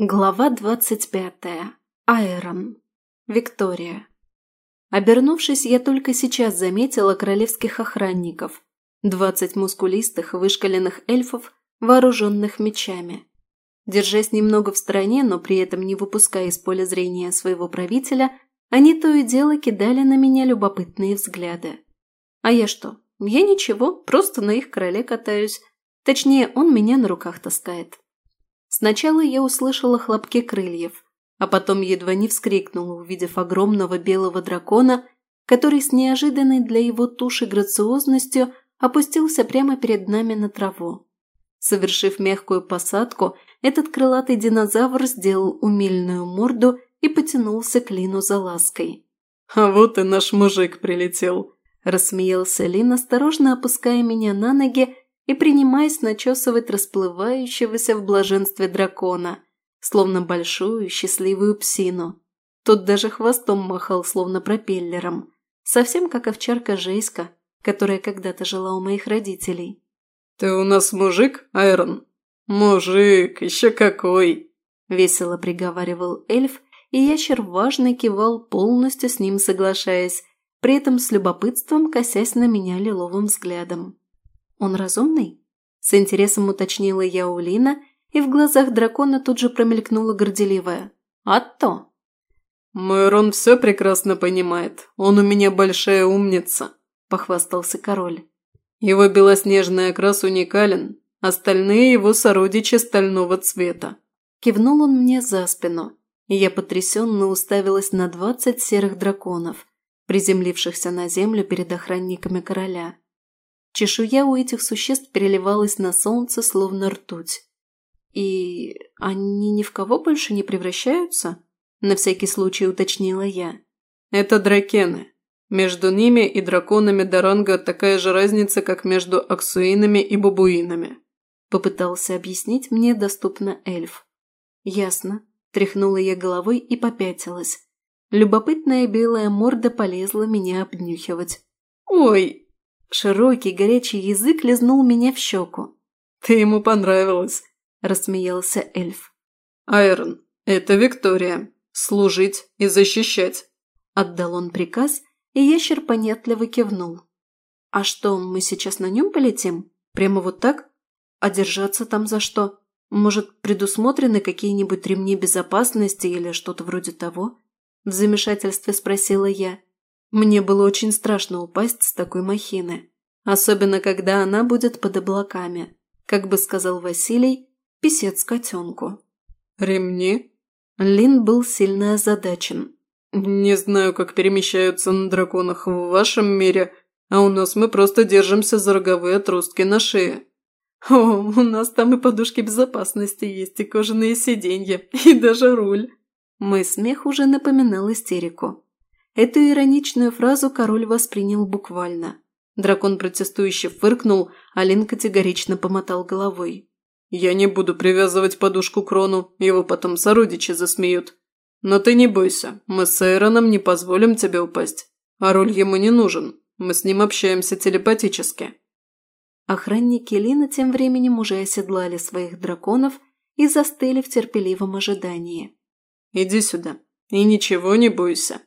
Глава двадцать пятая. Айрон. Виктория. Обернувшись, я только сейчас заметила королевских охранников. Двадцать мускулистых, вышкаленных эльфов, вооруженных мечами. Держась немного в стороне, но при этом не выпуская из поля зрения своего правителя, они то и дело кидали на меня любопытные взгляды. А я что? Я ничего, просто на их короле катаюсь. Точнее, он меня на руках таскает. Сначала я услышала хлопки крыльев, а потом едва не вскрикнула, увидев огромного белого дракона, который с неожиданной для его туши грациозностью опустился прямо перед нами на траву. Совершив мягкую посадку, этот крылатый динозавр сделал умильную морду и потянулся к Лину за лаской. «А вот и наш мужик прилетел», – рассмеялся Лин, осторожно опуская меня на ноги и принимаясь начесывать расплывающегося в блаженстве дракона, словно большую счастливую псину. Тот даже хвостом махал, словно пропеллером, совсем как овчарка Жейска, которая когда-то жила у моих родителей. «Ты у нас мужик, Айрон?» «Мужик, еще какой!» – весело приговаривал эльф, и ящер важно кивал, полностью с ним соглашаясь, при этом с любопытством косясь на меня лиловым взглядом. «Он разумный?» С интересом уточнила я у Лина, и в глазах дракона тут же промелькнула горделивая. «А то!» «Мэрон все прекрасно понимает. Он у меня большая умница», – похвастался король. «Его белоснежный окрас уникален, остальные его сородичи стального цвета». Кивнул он мне за спину, и я потрясенно уставилась на двадцать серых драконов, приземлившихся на землю перед охранниками короля. Чешуя у этих существ переливалась на солнце, словно ртуть. «И они ни в кого больше не превращаются?» – на всякий случай уточнила я. «Это дракены. Между ними и драконами Даранга такая же разница, как между аксуинами и бабуинами», – попытался объяснить мне доступно эльф. «Ясно», – тряхнула я головой и попятилась. Любопытная белая морда полезла меня обнюхивать. «Ой!» Широкий горячий язык лизнул меня в щеку. «Ты ему понравилась», – рассмеялся эльф. «Айрон, это Виктория. Служить и защищать», – отдал он приказ, и ящер понятливо кивнул. «А что, мы сейчас на нем полетим? Прямо вот так? А держаться там за что? Может, предусмотрены какие-нибудь ремни безопасности или что-то вроде того?» В замешательстве спросила я. Мне было очень страшно упасть с такой махины, особенно когда она будет под облаками, как бы сказал Василий, писец котенку. «Ремни?» Лин был сильно озадачен. «Не знаю, как перемещаются на драконах в вашем мире, а у нас мы просто держимся за роговые отростки на шее». «О, у нас там и подушки безопасности есть, и кожаные сиденья, и даже руль». Мой смех уже напоминал истерику. Эту ироничную фразу король воспринял буквально. Дракон протестующе фыркнул, а Лин категорично помотал головой. «Я не буду привязывать подушку к Рону, его потом сородичи засмеют. Но ты не бойся, мы с Эйроном не позволим тебе упасть. А роль ему не нужен, мы с ним общаемся телепатически». Охранники Лина тем временем уже оседлали своих драконов и застыли в терпеливом ожидании. «Иди сюда и ничего не бойся»,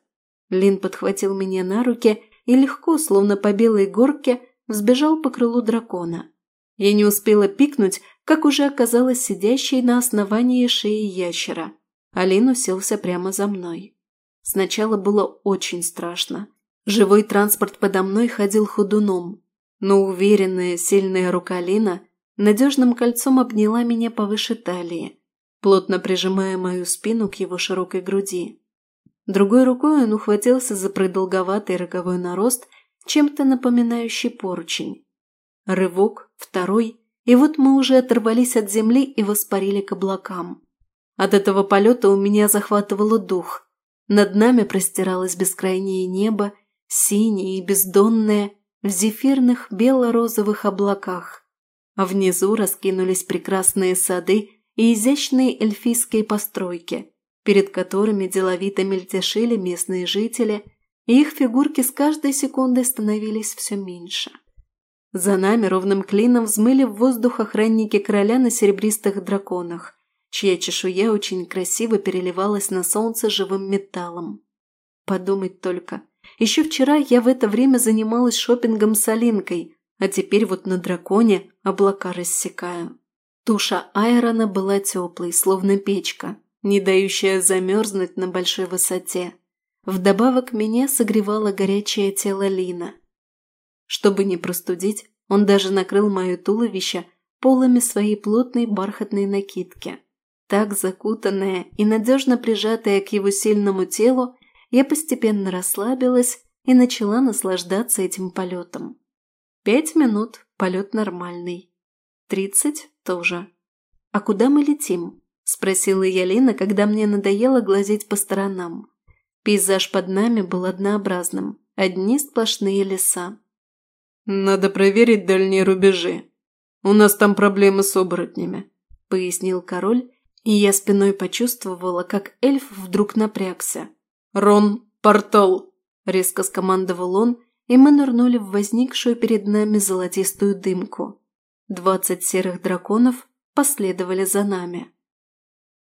Лин подхватил меня на руки и легко, словно по белой горке, взбежал по крылу дракона. Я не успела пикнуть, как уже оказалась сидящей на основании шеи ящера. Алин уселся прямо за мной. Сначала было очень страшно. Живой транспорт подо мной ходил ходуном, но уверенная, сильная рука Лина надежным кольцом обняла меня повыше талии, плотно прижимая мою спину к его широкой груди. Другой рукой он ухватился за продолговатый роговой нарост, чем-то напоминающий поручень. Рывок, второй, и вот мы уже оторвались от земли и воспарили к облакам. От этого полета у меня захватывало дух. Над нами простиралось бескрайнее небо, синее и бездонное, в зефирных бело-розовых облаках. А внизу раскинулись прекрасные сады и изящные эльфийские постройки, перед которыми деловито мельтешили местные жители, и их фигурки с каждой секундой становились все меньше. За нами ровным клином взмыли в воздух охранники короля на серебристых драконах, чья чешуя очень красиво переливалась на солнце живым металлом. Подумать только. Еще вчера я в это время занималась шопингом с Алинкой, а теперь вот на драконе облака рассекаю. Туша Айрона была теплой, словно печка, не дающая замерзнуть на большой высоте. Вдобавок меня согревало горячее тело Лина. Чтобы не простудить, он даже накрыл мое туловище полами своей плотной бархатной накидки. Так закутанная и надежно прижатая к его сильному телу, я постепенно расслабилась и начала наслаждаться этим полетом. Пять минут – полет нормальный. Тридцать – тоже. «А куда мы летим?» – спросила я Лина, когда мне надоело глазеть по сторонам. Пейзаж под нами был однообразным, одни сплошные леса. «Надо проверить дальние рубежи. У нас там проблемы с оборотнями», – пояснил король, и я спиной почувствовала, как эльф вдруг напрягся. «Рон, портал!» – резко скомандовал он, и мы нырнули в возникшую перед нами золотистую дымку. Двадцать серых драконов последовали за нами.